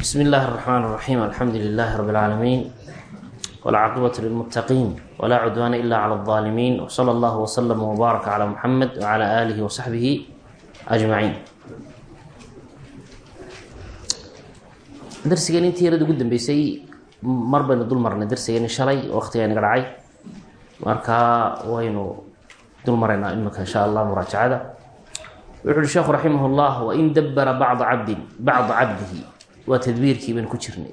bsmi اllahi الرحmn الرaxيm alxamdu لlah rb اlcaalamiin wاlcaaqibaة lilmutaqiin wla cudwaana ila clى الظaalimiin wslى اllah wslm wbaaraka clى muxamed wclى alih wsaxbihi ajmaciin darsigeen intii yarad ugu dambeysay mar baynu dul marnay darsigeeni shalay waqtigeeniga dhacay markaa waynu dul maraynaa imika insha allah muraajacada wuxu uhi sheekhu raximah اllah wain dabara bacda cabdin bacda cabdihi waa tadbiirkii baan ku jirnay.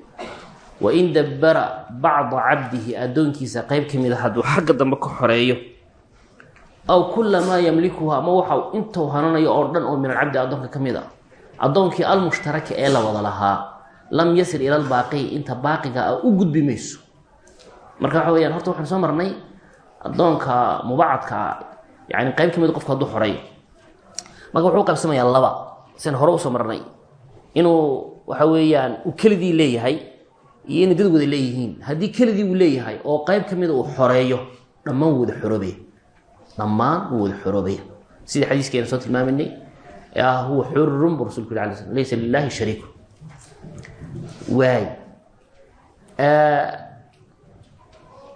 Wain dabara bacda cabdihi addoonkiisa qeyb ka mid a hadduu xagga dambe ka xoreeyo aw kula maa yamlikuhu ama waxa intuu hananayo oo dhan oo min alcabdi addoonka ka mid a addoonkii almushtaraki ee la wada lahaa lam yasil ila lbaaqi inta baaqiga a u gudbi mayso. Marka waxa weyaan horta waxaan soo marnay addoonka mubacadka yani qeyb ka mid qofka hadduu xoreeyo marka wuxuu qaybsamayaa laba sian hore u soo marnay. Inuu waxa weeyaan uu keligii leeyahay iyo inay dad wada leeyihiin. Haddii keligii uu leeyahay oo qeyb ka mida uu xoreeyo dhammaan wada xoroobaya dhammaan wuu wada xoroobaya sidii xadiiskeena soo tilmaaminay ee ah huwa xurun buu rasulku yiri alay slam laysa lilahi shariiku. Waay.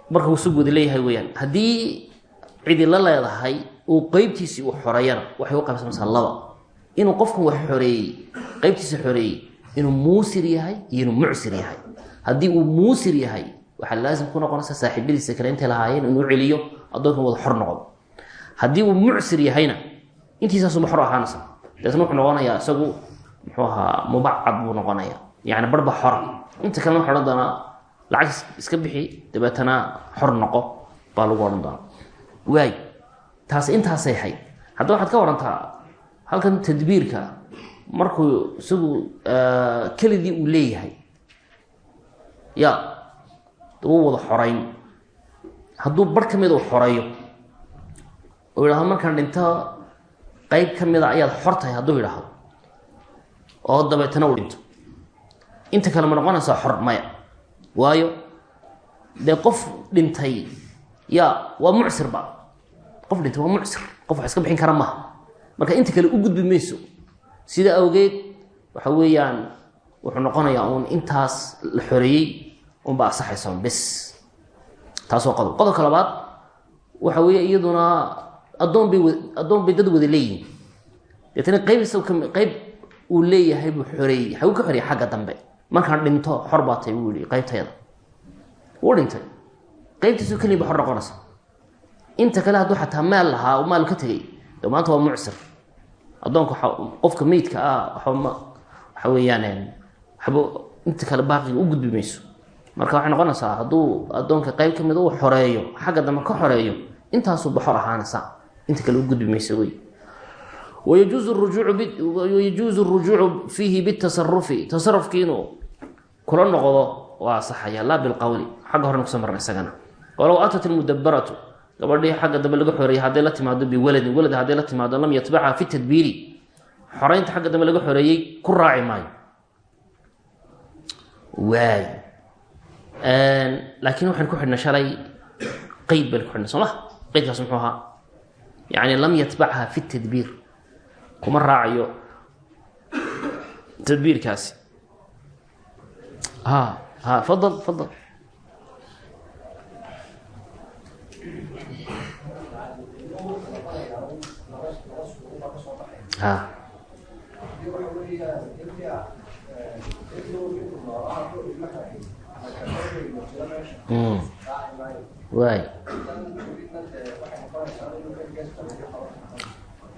Marka uu isagu wada leeyahay weyaan haddii cidi la leedahay uu qeybtiisii uu xoreeyana waxay u qaybsamaysaa laba. Inuu qofkan wax xoreeyey qeybtiisa xoreeyey inuu muusir yahay iyo inuu mucsir yahay. Haddii uu muusir yahay waxaa laasim ku noqonaysa saaxiibadiisa kale intay lahaayeen inuu celiyo addoonkan wada xor noqdo haddii uu mucsir yahayna intiisaasuma xor ahaanaysa. Deetna wuxuu noqonayaa isagu muxuu ahaa mubacad buu noqonaya yani barba xora inta kalena waxa odhan doonaa lacag iska bixi dabeetana xor noqo baa lagu odhan doonaa. Waay taas intaasay hayd. Hadda waxaad ka warantaa halkan tadbiirka markuu isagu keligii uu leeyahay. Ya wuu wada xoreyn hadduu bar ka mida u xoreeyo oo yidhahdo markaan dhinto qeyb ka mida ayaad xor tahay hadduu yidhaahdo. Oo dabeetana uu dhinto. Inta kale ma noqonaysaa xor maya. Waayo dee qof dhintay ya waa mucsirba qof dhintay waa mucsir. Qof wax iska bixin kara maaha. Marka inta kale u gudbi mayso sida awgeed waxa weeyaan wuxuu noqonayaa uun intaas la xoreeyey unba asaxaysa un bes taas waa qodob qodobka labaad waxa weeye iyaduna addoon bay addoon bay dad wada leeyihiin deetana qeyb isaga kami qeyb uu leeyahay buu xoreeyey xaguu ka xoreeyey xagga dambe. Markaan dhinto xor baa tay buu yihi qeybtayda wuu dhintay. Qeybtiisu keliya ba xor noqonaysa inta kale hadduu xataa maal lahaa oo maal ka tegay de maanta waa mucsir addoonka qofka meydka ah waxa weeyaan waxba inta kale baaqiga u gudbi marka waxay noqonaysaa hadduu addoonka qeyb ka mid uu xoreeyo xagga dambe ka xoreeyo intaasuu baxor ahaanaysa inta kale u gudbi wey. Wayajuuzu rujuucu fiihi bitasarufi tasarufkii inuu kula noqdo waa asaxaya laa bilqowli xagga horena ku soo marna isagana. Walow atat ilmudabaratu gabadhii xagga dambe laga xoreeyey hadday la timaado biwaladin walad hadday la timaado lam yatbacha fi tadbiiri. Xoreynta xagga dambe laga xoreeyey ku raaci maayo. Waay laakiin waxaan ku xidhnay shalay qeyd baynu ku xidhnay soo ma? Qeydkaas muxuu ahaa lam yatbacha fi tadbiir. Kuma raacayo tadbiirkaasi. Ha ha fadal fadal ha waay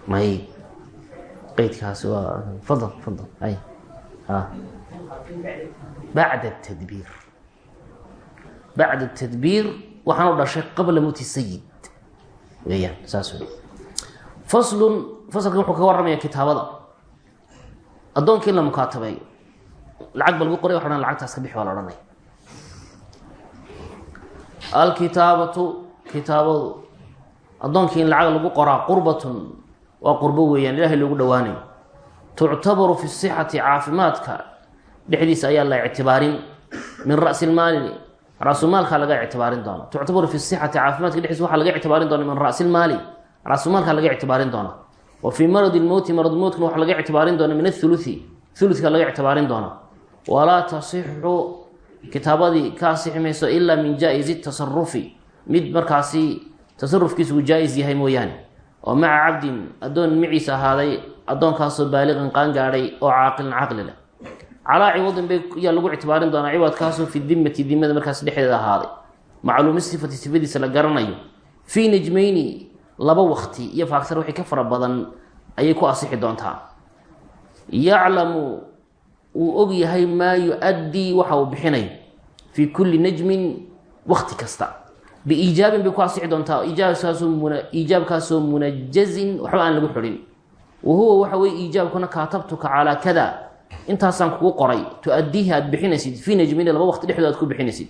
may qeydkaasi waa fadal fadal ay ha bacda tadbiir bacda tadbiir waxaan u dhashay qabla mowti sayid weeyaan saas faslun fasalkan wuxuu ka warramaya kitaabada. Addoonkii in la mukaatabeeyo lacag ba lagu qoray waxa lacagtaas ka bixi waa la odhanaya alkitaabatu kitaabadu. Addoonkii in lacag lagu qoraa qurbatun waa qurbo weeyaan ilaahay loogu dhowaanayo tuctabaru fi sixati caafimaadka. Dhexdiisa ayaa la ictibaarin. Min ra'si lmaali raasumaalka laga ictibaarin doona tuctabaru fi sixati caafimaadka dhexdiisa waxaa laga ictibaarin doona min ra'si lmaali raasumaalka laga ictibaarin doona wa fii maradi lmowti marad mowtkana waxaa laga ictibaarin doona min athuluthi thuluthka laga ictibaarin doona walaa tasixu kitaabadii ka asixi mayso ilaa min jaa-izi tasarufi mid markaasi tasarufkiisu uu jaa-is yahay mooyaane. Oo maca cabdin addoon maciisa ahaaday addoonkaasoo baaliqan qaan gaadhay oo caaqilin caqli leh. Calaa ciwadin bay yaa lagu ictibaarin doonaa ciwadkaasoo fi dimati dimada markaas dhexdeeda ahaaday. Macluumi sifati sifadiisa la garanayo. Fii najmayni laba wakti iyo faagsar wixii ka fara badan ayay ku asixi doontaa. Yaclamu uu og yahay maa yu-addii waxa uu bixinayo fii kulli najmin wakti kasta. Biiijaabin bay ku asixi doontaa iijaabkaasoo muna iijaabkaasoo munajazin waxba aan lagu xidhin. Wa huwa waxa weye iijaabkuna kaatabtuka calaa kada. Intaasaan kugu qoray tu-addiihi aad bixinaysid fii najmini laba waqti dhexdood aad ku bixinaysid.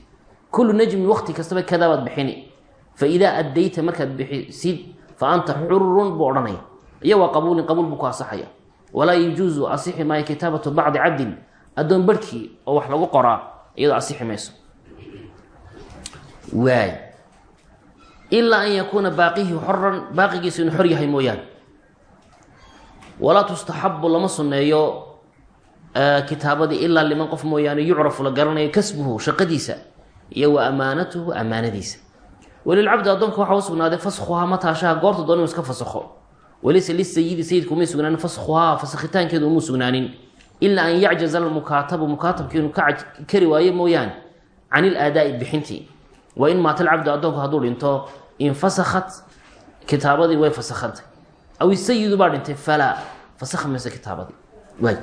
Kullu najmin waqti kastaba kadaa baad bixini. Fa idaa addayta markaad bixisid fa anta xurun buu odhanaya. Iyo waa qabuulin qabuul buu ku asaxaya walaa yajuusu asixi maayo kitaabatu bacdi cabdin addoon barhkii oo wax lagu qoraa iyadoo asixi mayso. Waay. Ilaa an yakuuna baaqihi xoran baaqigiisu inuu xor yahay mooyaane. Walaa tustaxabu lama sunneeyo kitaabadii ilaa liman qof mooyaane yucrafu la garanayo kasbuhu shaqadiisa iyo wa amaanatuhu amaanadiisa walilcabdi addoonka waxaa u sugnaaday faskhuhaa mataashaha goorta doon inuu iska fasakho walaysa lisayidi sayidku umay sugnaanin faskhuhaa fasakhitaankeedu umuu sugnaanin. Ilaa an yacjaza almukaatabu mukaatabki inuu ka kari waayo mooyaane can ilaadaa'i bixintii. Wa in maata alcabdu addoonku hadduu dhinto infasakhat kitaabadii way fasakhantay aw isayidu baa dhintay falaa fasakh mayse kitaabadii waay.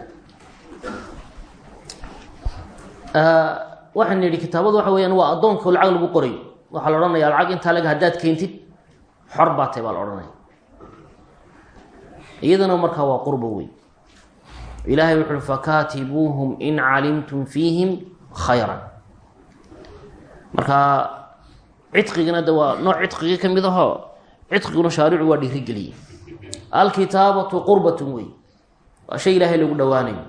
Waxaan nidhi kitaabadu waxa weyaan waa addoonka lacag lagu qorayo waxaa la odhanaya lacag intaa leg haddaad keentid xor baa tay baa la odhanaya. Iyadana markaa waa qurbo wey ilaahay wuxu fakaatibuuhum in calimtum fiihim khayran. Marka cidqigana de waa nooc cidqigii ka mid ahoo cidqiguna shaaricu waa dhiirigeliyey alkitaabatu qurbatun wey waa shay ilaahay lagu dhowaanayo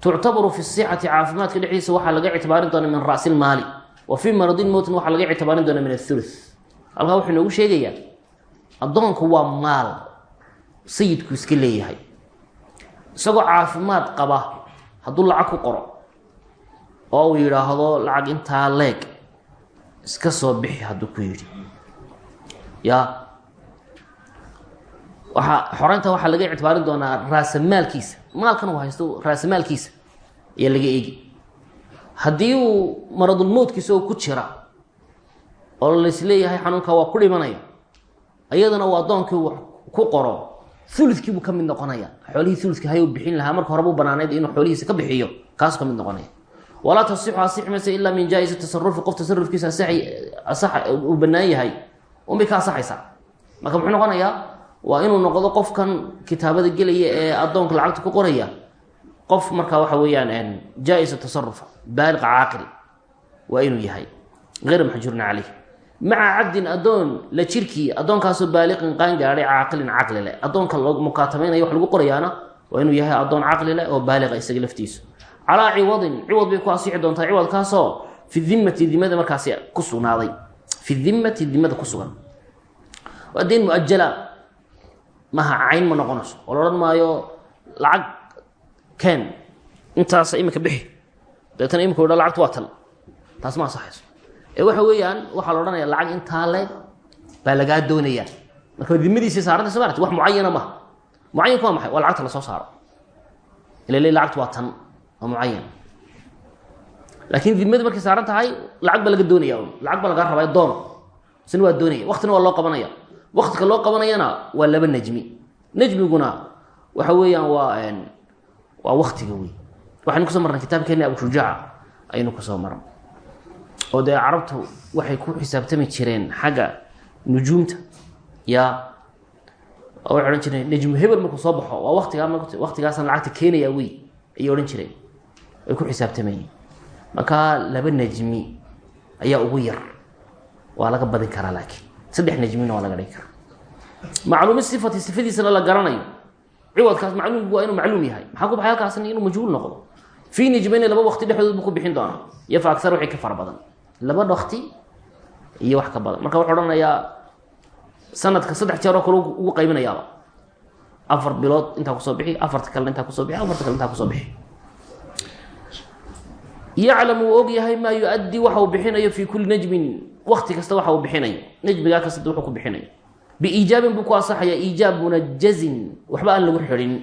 tuctabaru fi sixati caafimaadka dhexdiisa waxaa laga ictibaarin doona min ra'si lmaali wa fii maradin mowtin waxaa laga ictibaarin doona min athuluth halkaa wuxuu inoogu sheegayaa addoonku waa maal sayidku iska leeyahay. Isagoo caafimaad qaba hadduu lacag ku qoro oo uu yidhaahdo lacag intaa leeg iska soo bixi hadduu ku yidhi. Ya waaa xoreynta waxaa laga ictibaarin doonaa raasamaalkiisa maalkan uu haysto raasamaalkiisa ayaa laga eegi haddii uu maradulmowdkiisa oo ku jira oo laisleeyahay xanuunka waa ku dhimanaya. Iyadana uu addoonkii ku qoro. Uludkiibuu ka mid noqonaya. Xoolihii uludka hay bixin lahaa. Marka horeba u banaanayd inuu xoolihiisa ka bixiyo. Kaasuu ka mid noqonaya. Walaa tasixu asixi mayse ilaa min jaa-isi tasarufi qof tasarufkiisa uu banaan yahay unbay ka asaxaysaa marka muxuu noqonayaa? Waa inuu noqdo qofkan kitaabada gelaya ee addoonka lacagta ku qoraya qof markaa waxa weeyaan jaa-isa tasarufa baaliqa caaqil waa inuu yahay eyra maxjuurin caleyh maca cabdin addoon la jirkii addoonkaasoo baaliqin qaan gaadhay caaqilin caqli leh. Addoonka mukaatameynaya wax lagu qorayaana waa inuu yahay addoon caqli leh oo baaliqa isaga laftiisu. Calaa ciwadin ciwad bay ku asixi doontaa ciwadkaasoo fi dimati dimada markaasi ku sugnaaday. Fi dimati dimada ku sugan. Waa deyn muajala maha cayn ma noqonayso. Maayo lacag keen. Intaas imika bixi. Dabeetana imika dha lacagtu waa tal. Taas ma ansaxayso. Ee waxa weeyaan waxaa la odhanaya lacag intaa leeg baa lagaa doonayaa. Marka dimadiisii saarantay soo maarti wax mucayana maha mucayanku waa maxay? Waa lacagta la soo saaro. Ila le lacagtu waa tan waa mucayan laakiin dimadu markay saaran tahay lacag baa laga doonaya lacag baa lagaa rabaa doon. Isna waa doonaya. Waktina waa loo qabanaya. Waktika loo qabanayana waa laba najmi. Najmiguna waxa weeyaan waa waa waktiga wey waxaynu ku soo marnay kitaabkeeni abushujaaca ayaynu ku soo marnay. Oo dee carabtu waxay ku xisaabtami jireen xagga nujuumta. Ya waxay odhan jireen najmu hebel markuu soo baxo. Waa watigaa waktigaasaan lacagta keenaya wey ayay odhan jireen. Ay ku xisaabtamayeen markaa laba najmi ayaa ugu yar. Waa laga badin karaa laakiin. Saddex najmina waa laga dhigi karaa. Macluumi sifati sifadiisana la garanayo ciwadkaas macluumku waa inuu macluum yahay. Maxaa ku baxay halkaasna inuu majhuul noqdo? Fii nijmayni laba wakti dhexdood buu ku bixin doonaa. Iyo fa agsar wixii ka fara badan. Laba wakti iyo wax ka badan. Marka wuxuu odhanayaa sanadka saddex jeer oo kale ugu qaybinayaaba. Afar bilood intaa ku soo bixi afarta kalena intaa ku soo bixi afarta kale intaa ku soo bixi. Yaclam uu og yahay maa yu-addii waxa uu bixinayo fii kulli najmin. Wakti kasta waxa uu bixinayo. Najmigaa kasta wuxuu ku bixinayo biiijaabin buu ku asaxaya iijaab munajazin waxba aan lagu xidhin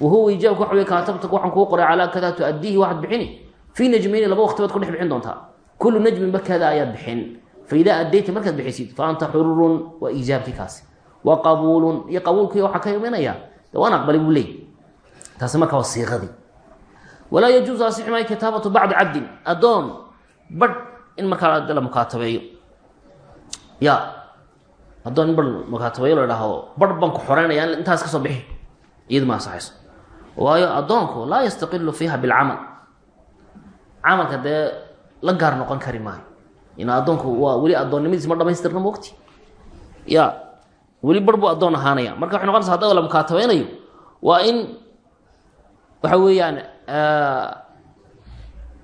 wahuwa iijaabka waxa wey kaatabtak waxaan kuu qoray calaa kadaa tu-addiihi waxaad bixini fii najmayni laba waqti baad ku dhex bixin doontaa kullu najmin bakada ayaad bixin faidaa addayta markaad bixisid fa anta xururun waa iijaabkii kaasi wa qabuulun iyo qabuulkii waxaa ka imanaya de waan aqbali buu leey taasi marka waa siiqadii walaa yajuusu asixi maayo kitaabatu bacdi cabdin addoon badh in markaa la mukaatabeeyo ya addoon in badh mukaatabeeyo la idhaahdo badh baan ku xoreynaya intaas ka soo bixi. Iyadu ma ansaxayso. Waayo addoonku laa yastaqilu fiiha bilcamal. Camalka dee la gaar noqon kari maayo. In addoonku waa weli addoonnimadiis ma dhamaystirna mogti ya weli bar buu addoon ahaanaya marka waxay noqonaysa hadda la mukaatabeynayo waa in waxa weeyaan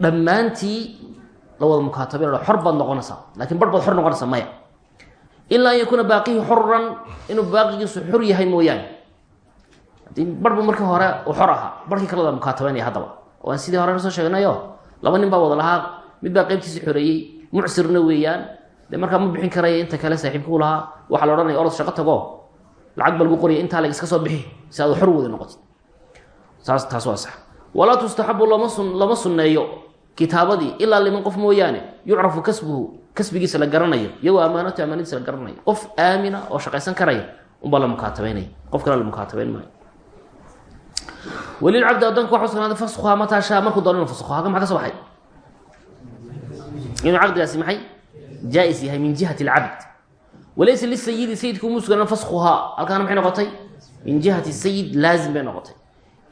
dhammaantii la wada mukaatabeyn xor baad noqonaysaa. Lakin bar baad xor noqonaysaa maya ilaa an yakuuna baaqihi xoran inuu baaqigiisu xor yahay mooyaane. Hadii barbu markii hore uu xor ahaa. Barkii kale wada mukaatabeynaya haddaba. Sidii hore soo sheegnayo laba nin baa wada lahaa. Mid baa qeybtiisi xoreeyey mucsirna weeyaan. De markaa ma bixin karaya inta kale saaxiibkuu lahaa. Waxaa la odhanaya orod shaqo tago. Lacag ba lagu qorya intaa lag iska soo bixi. Si aad xor wada noqotid. Saas taas waa sax. Walaa tustaxabu lama sun lama sunneeyo kitaabadii. Ilaa liman qof mooyaane. Yucrafu kasbuhu kasbigiisa la garanayo iyagoo amaanatu amaanadiisa la garanayo. Qof aamina oo shaqaysan karaya unbaa la mukaatabeynaya qof kale la mukaatabeyn maayo. Walilcabdi addoonka waxa usugnaaday faskuhaa mataa shaa markuu doono inu faskuha halkan maxa ka soo baxay? Inuu caqdigaasi maxay? Jaa-is yahay min jihati alcabd. Walaysa lisayidi sayidka uma sugnaan faskuhaa halkaana maxay noqotay? Min jihati sayid laazim bay noqotay.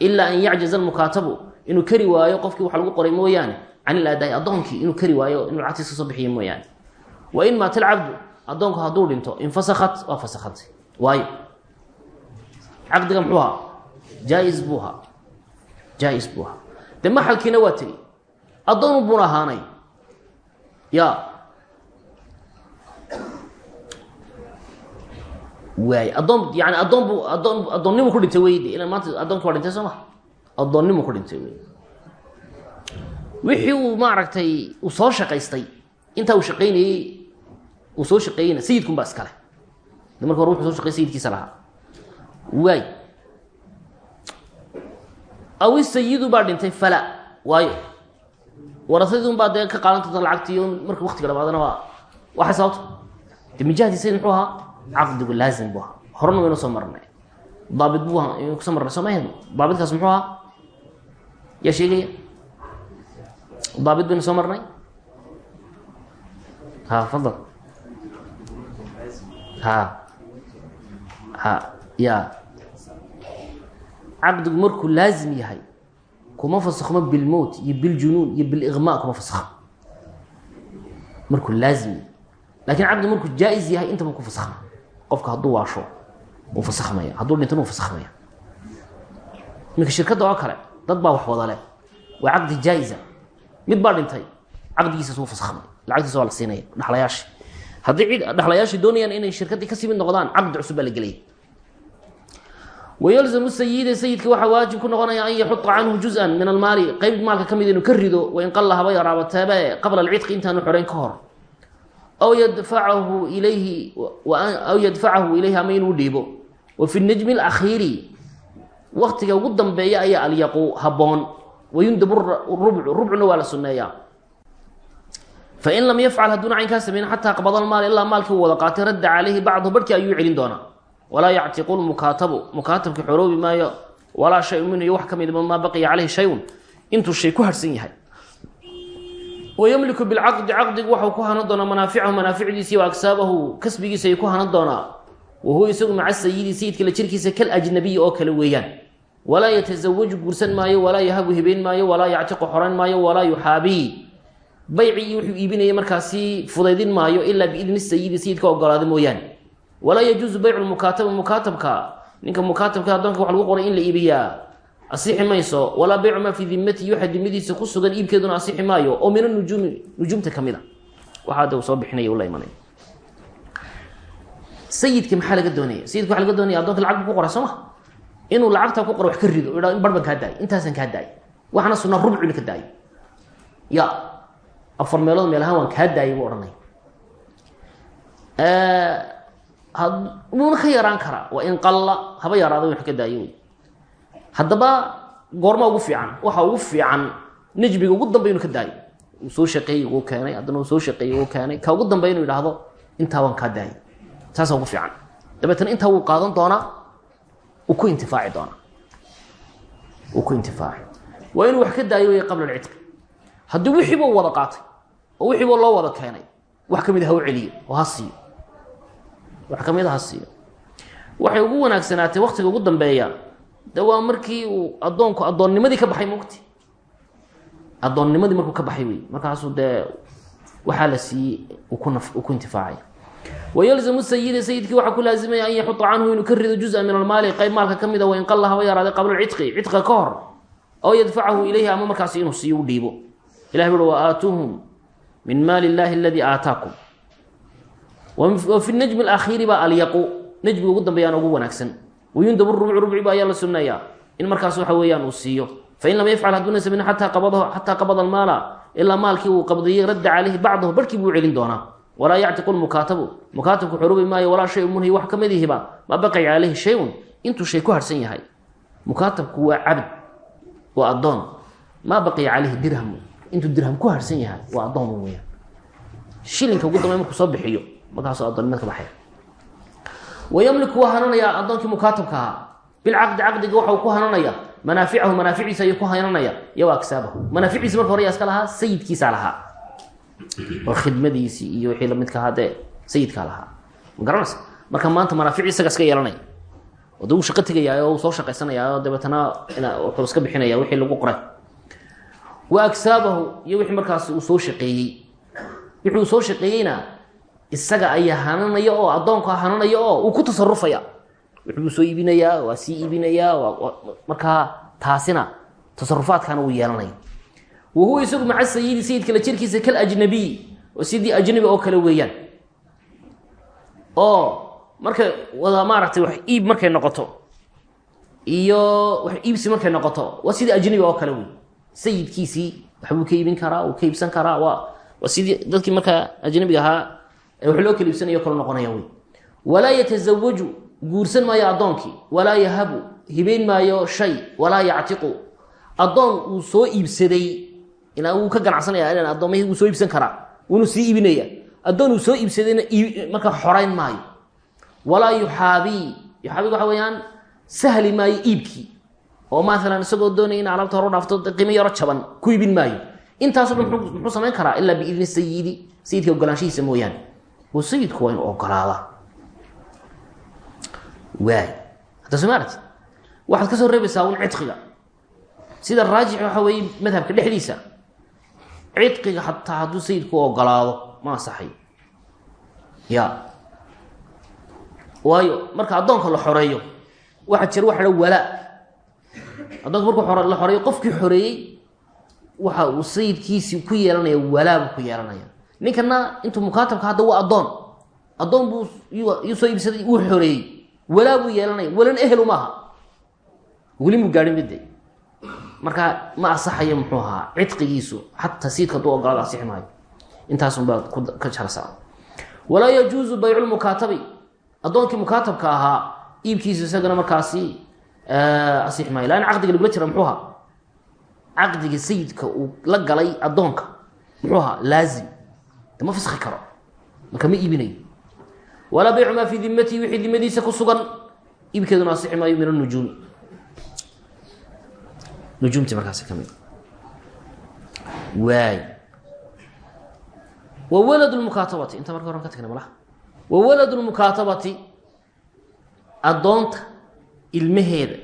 Ilaa an yacjaza almukaatabu inuu kari waayo qofkii wax lagu qoray mooyaane can ilaadaai addoonkii inuu kari waayo inuu lacagtiis ka soo bixiyo mooyaane wa in maata alcabdu addoonku hadduu dhinto infasakhat waa fasakhatay waayo caqdiga muxuu ahaa? Jaa-is buu ahaa. Jaa-is buu ahaa. Dee maxalkiina waa tegey addoon buuna ahaanay. Ya waay. Addoon yani addoon bu addoon addoonnimu ku dhintay wey de ila maanta addoonki waa dhintay soo ma? Addoonnimu ku dhintay wey wixii uu maaragtay uu soo shaqaystay intaa uu shaqaynayey uu soo shaqeeyeyna sayidkun baa iskale marka hore wuxuu soo shaqey sayidkiisa lahaa. Waay. Aw isayidu baa dhintay fala. Waayo. Warasadun baa dee ka qaadan doonta lacagtii marka waktiga dhamaadana waa waxay sababto de mijahdi sayid muxuu ahaa? Caqdigu laazim buu ahaa. Horena waynu soo marnay. Daabit buu aynu ku soo marnay. Soo mahayno daabitkaas muxuu ahaa? Yaa sheegaya? Daabit baynu soo marnay? Ha fadal ha. Ha ya. Caqdigu markuu laazim yahay kuma fasakhmo bilmowt iyo biljunuun iyo biliqma kuma fasakhmo markuu laazim laakiin caqdi markuu jaa-is yahay intaba ku fasakhma. Qofka hadduu waasho wuu fasakhmaya. Hadduu dhintona wuu fasakhmaya. Iminka shirkadda oo kale dad baa wax wada leh. Waa caqdi jaa-isa mid baa dhintay caqdigiisas wuu fasakhmay. Lacagtiisa waa la siinaya dhexlayaashii haddii cid dhexlayaashii doonayaan inay shirkaddii ka sii mid noqdaan caqdi cusub baa la gelaya wayalzamu sayida sayidka waxaa waajib ku noqonaya an yaxuta canhu juz-an min almaali qeyb maalka ka mid inuu ka rido wain qalla haba yaraabateebe qabla alcidqi intaanu xoreyn ka hor. Aw yadfacahu ilayhi aw yadfacahu ilayhi ama inuu dhiibo. Wa fi ugu dambeeya ayaa alyaqu haboon wayundabu rubcu rubcuna waa la sunneeyaa fain lam yafcal hadduuna caynkaa sameyn xataa qabada almaal ilaa maalkii uu wada qaatay radda calayhi bacdu barhkii ayuu celin doonaa walaa yactiqu lmukaatabu mukaatabki xoroobi maayo walaa shay minhu iyo wax ka midba maa baqiya caleyhi shayun intuu shay ku harhsan yahay wayamliku bilcaqdi caqdigu waxau ku hanan doonaa manaaficahu manaaficdiisi wa agsaabahu kasbigiisa ay ku hanan doonaa wa huwa isagu maca sayidi sayidka la jirkiisa kal ajnabiyi oo kale weeyaan walaa yatasawaju guursan maayo walaa yahabu hibeyn maayo walaa yactiqu xorayn maayo walaa yuxaabii bayci iyo wuxuu iibinaya markaasi fudaydin maayo ilaa biidni sayidi sayidka ogolaada mooyaane. Walaa yajuusu baycu mukaatabi mukaatabka ninka mukaatabka addoonka wax lagu qoray in la iibiyaa asixi mayso. Walaa baycu maa fii dimatihi waxa dimadiisa ku sugan iibkeeduna asixi maayo. Oo min anujuumi nujuumta ka mid a waxaa de uu soo bixinaya ula imanaya sayidka maxaa laga doonaya sayidka waxa laga doonaya addoonka lacag bu ku qoray soo ma? Inuu lacagta ku qoro wax ka rido bar baan kaa daayay intaasaan kaa daayay waxaana sunaa rubcu ka daayo ya afar meelood meel ahaan waan kaa daayay buu odhanaya wuuna ka yaraan karaa. Waa in qalla haba yaraada wax ka daayo wey haddaba goorma ugu fiican waxa ugu fiican najbiga ugu dambey inu ka daayo uu soo shaqeeyey uu keenay haddana uu soo shaqeeyey uu keenay. Ka ugu dambey inu yidhaahdo intaa waan kaa daayay. Saasa ugu fiican. Dabeetna intaa wuu qaadan doonaa uu ku intifaaci doonaa. Uu ku intifaaci. Waa inuu wax ka daayo wey qabla alcidqi haddii wixiiba u wada qaatay oo wixiiba loo wada keenay wax ka mid ha u celiyo oo ha wax ka mid a ha siiyo. Ugu wanaagsanaatay waktiga ugu dambeeya. De waa markii uu addoonku addoonnimadii ka baxay mogti addoonnimadii markuu ka baxay wey. Markaasuu dee waxaa la siiyey ku intifaacay. Wayalzamu sayida sayidkii waxaa ku laazimaya an yaxuta canhu inuu ka rido juz-a min almaali qayb maalka ka mida wain qalla haba yaraaday qabla alcidqi cidqa ka hor aw yadfacahu ilayhi ama markaasi ilah bui wa aatuuhum min maali illahi aladii aataakum. Wa fi najmi alakhiiri baa alyaqu najmiga ugu dambeeyaan ugu wanaagsan. Wayundabu rubcu rubci ba ayaa la sunnayaa. In markaas waxa weeyaan uu siiyo. Fain lam yafcal hadduuna samin xataa qabadahu xataa qabada almaala ilaa maalkii uu qabdiyey radda caleyhi bacdahu barhkii buu celin doonaa. Walaa yactiqu lmukaatabu mukaatabku xurubi maayo walaa shay munhi wax ka midihiba ma baqay caleyhi shay-un. Shay ku harhsan yahay mukaatabku waa cabd waa addoon. Maa baqiya caleyhi dirhamu intuu dirham ku harhsan yahay waa addoon weyaan shilinka ugu dambey markuu soo bixiyo markaasuu addoonnimad ka baxaya wayamliku waa hananayaa addoonkii mukaatabka ahaa. Bilcaqdi caqdiga waxa uu ku hananaya. Manaaficahu manaaficiisa ayuu ku hananaya. Iyo agsaabahu manaaficiisi marka hore yaa iska lahaa sayidkiisaa lahaa. Oo khidmadiisii iyo wixii lamidka ahaa dee sayidkaa lahaa. Ma garanaysa? Marka maanta manaafici isaga iska yeelanaya. Oo de uu shaqo tegayaa oo uu soo shaqaysanaya oo dabeetana wuxuu iska bixinaya wixii lagu qoray wa agsaabahu iyo wixii markaas uu soo shaqeeyey. Wixii uu soo shaqeeyeyna isaga ayaa hananaya oo addoonka hananaya oo uu ku tasarufaya. Wuxuu soo iibinayaa waa sii iibinayaa markaa taasina tasarufaadkana wuu yeelanaya. Wa huwa isagu maca sayidi sayidka la jirkiisa kal ajnabiy oo sidii ajnabi oo kale weeyaan. Oo markay wada maaragtay wax iib markay noqoto. Iyo wax iibsi markay noqoto. Waa sidii ajnabi oo kale wey sayidkiisii waxbuu ka iibin karaa uu ka iibsan karaa waa sidii dadkii markaa ajnabiga ahaa wax loo kala iibsanayo kale noqonaya wey walaa yatasawaju guursan maayo addoonkii. Walaa yahabu hibayn maayo shay. Walaa yactiqu. Addoon uu soo iibsaday ilaa wuu ka ganacsanaya in addoomahii wuu soo iibsan karaa wuuna sii iibinaya addoon uu soo iibsadayna marka xorayn maayo. Walaa yuxaabii yuxaabiga waxa weeyaan sahli maayo iibkii oo maalan isagoo doonaya in alaabta hore u dhaafto qiimo yaro jaban ku iibin maayo intaaso dhan muxuu samayn karaa ilaa biidni sayidi sayidka ogolaanshihiisa mooyaane. Oo sayidku waa inu ogolaadaa waay. Hadda soo maaragtid waxaad ka soo reebaysaa un cidqiga. Sida raajix waxa weeye madhabka dhexdiisa. Cidqiga xataa hadduu sayidku ogolaado ma ansaxayo ya. Waayo marka addoonka la xoreeyo waxaa jira waxa la walaa addoonka markuu la xoreeyo qofkii xoreeyey waxa uu sayidkiisii ku yeelanaya walaa buu ku yeelanaya. Ninkana intuu mukaatabka hadda waa addoon. Addoon buu yuu soo iibsaday wuu xoreeyey walaa buu yeelanaya walana ehelu maaha weli muu gaadhin midde marka ma asaxayo muxuu ahaa cidqigiisu xataa siidka hadduu ogolaado asixi maayo. Intaasunbaa ka jarsaa walaa yajuusu bayculmukaatabi addoonkii mukaatabka ahaa iibkiisu isagana markaasi asixi maayo laanna caqdiga lagula jira muxuu ahaa? Caqdiga sayidka uu la galay addoonka muxuu ahaa laazim. Ma faskhi karo marka ma iibinayo. Walaa baycu maa fii dimatihi wixii dimadiisa ku sugan iibkeeduna asixi maayo min anujuumi nujuumtii markaasi ka mid. Waay. Wa walad lmukaatabati inta marka horan ka tagna malaha. Wa walad lmukaatabati addoonta ilmaheeda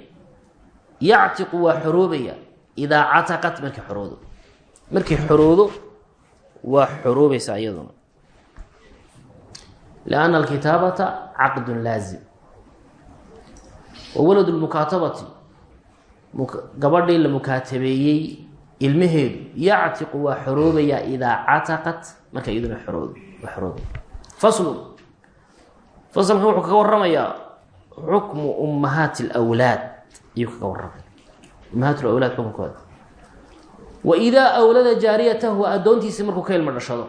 yactiqu waa xoroobaya idaa cataqat markay xoroodo markay xoroodo waa xoroobaysaa iyaduna. Lianna alkitaabata caqdun laazim. Wa walad lmukaatabati gabadhii la mukaatabeeyey ilmaheedu yactiqu waa xoroobayaa idaa cataqat marka iyaduna xoroodo waa xoroobaya faslun. Faslkan wuxuu kaga xukmu ummahaati alawlaad. Ayuu kaga warramaya ummahaat lawlaad xukunkooda wa idaa awlada jaariyatahu addoontiisii markuu ka ilmo dhashado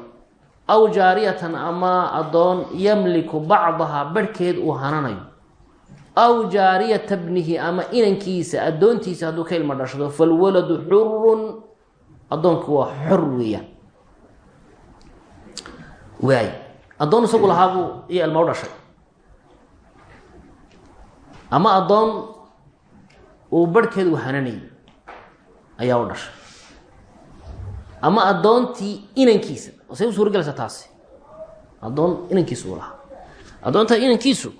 aw jaariyatan ama addoon yamliku bacdaha barhkeed uu hananayo aw jaariyata bnihi ama inankiisa addoontiisa hadduu ka ilmo dhashado falwaladu xurun addoonku waa xor weeyaan. Waay addoon isagu ama addoon uu barhkeed uu hananayay ayaa u dhashay. Ama addoontii inankiisa say u suura gelaysaa taasi addoon inankiisu uu lahaa. Addoontaa inankiisu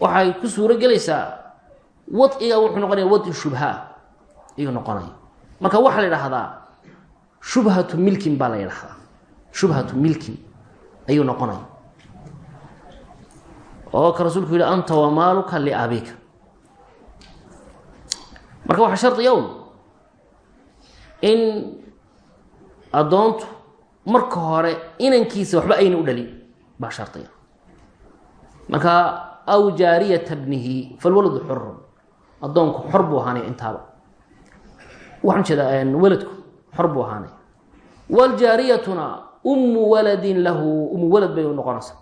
waxay ku suuro wadciga wuxuu noqonaya wadci shubhaa ayuu noqonaya. Marka waxaa la yidhaahdaa shubhatu milkin baa la yidhahdaa shubhatu milkin ayuu noqonaya oo ka rasuulku yihi anta wamaaluka liabika marka waxaa shardiya un in addoontu marka hore inankiisa waxba ayna u dhalin baa shardiya. Marka aw jaariyata bnihi falwaladu xurun addoonku xor buu ahaanaya intaaba. Waxaan jeedaa waladku xor buu ahaanaya wljaariyatuna umu waladin lahu umu walad bay noqonaysaa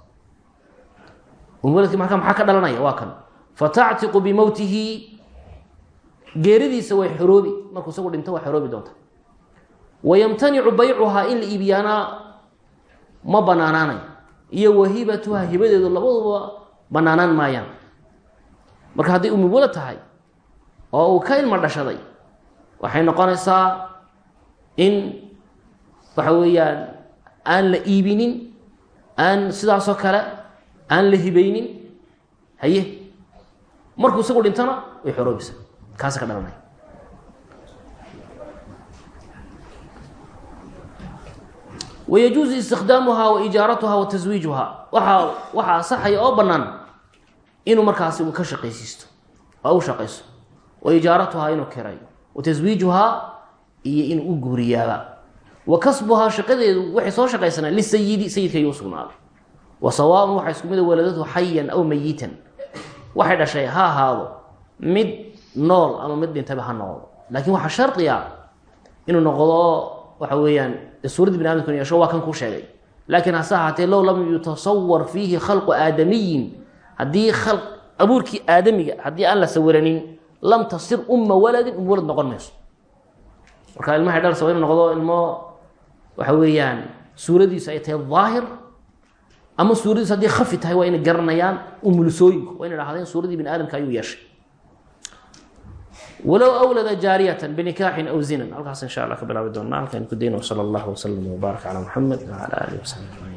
waladki marka maxaa ka dhalanaya? Waa kan. Fatactiqu bimowtihi geeridiisa way xoroobi markuu isagu dhinto waa xoroobi doonta. Wayamtanicu baycuhaa in la iibiyaana ma banaanaanayo iyo wahibatuha hibadeedu labaduba banaanaan maayaan. Marka hadday umu walad tahay oo uu ka ilmo dhashaday waxay noqonaysaa in waxa weeyaan aan la iibinin aan sidaasoo kale aan la hibaynin haye. Markuu isagu dhintona way xoroobaysaa kaasa ka dhalanaya wayajuuzu istikdaamuhaa wa ijaaratuhaa wa taswiijuhaa waaa waxaa asaxaya oo bannaan inuu markaasi uu ka shaqaysiisto oo u shaqayso. Wa ijaaratuhaa inuu kirayo wa taswiijuhaa iyo inuu u guuriyaaba wa wa sawaaun waxaa isku mida waladadu xayan aw mayitan waxay dhashay ha ahaado mid nool ama mid dhintayba ha noqdo. Laakiin waxaa shardiya inuu noqdo waxa weeyaan suuradii bini adamku yeesho waa kan kuu sheegay. Laakiin hase ahaatee low lam yutasawar fiihi khalqu aadamiyin haddii khalq abuurkii aadamiga haddii aan la sawiranin lam tasir umma waladin um walad noqon mayso. Marka ilmahay dhalsa waa inu noqdo ilmo waxa weeyaan suuradiisu ay tahay daahir ama suuradiisu haddii khafi tahay waa inay garanayaan umulusooyinku waa inay dhahdeen suuradii bini aadamka ayuu yeeshay. Walow awlada jaariyatan binikaaxin aw zinan. Halkaas insha allah ka bilaabi doonaa. Halkaan ku dayno sala allahu wasalam wbaarak calaa muxamed wacala aalihi wasaxbi ajmaciin